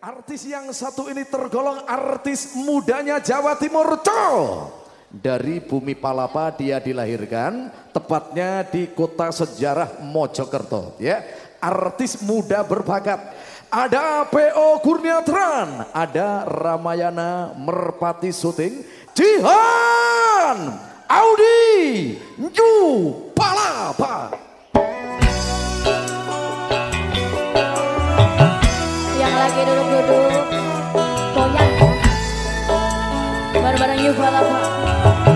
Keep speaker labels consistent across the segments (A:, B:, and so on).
A: Artis yang satu ini tergolong artis mudanya Jawa Timur, Col. Dari bumi Palapa dia dilahirkan, tepatnya di kota sejarah Mojokerto. Ya, artis muda berbakat. Ada PO Kurniatran, ada Ramayana Merpati Suting, Jihan Audi Ju Palapa.
B: Lagi duduk-duduk goyang bareng-bareng Yu Palapa.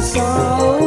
A: So.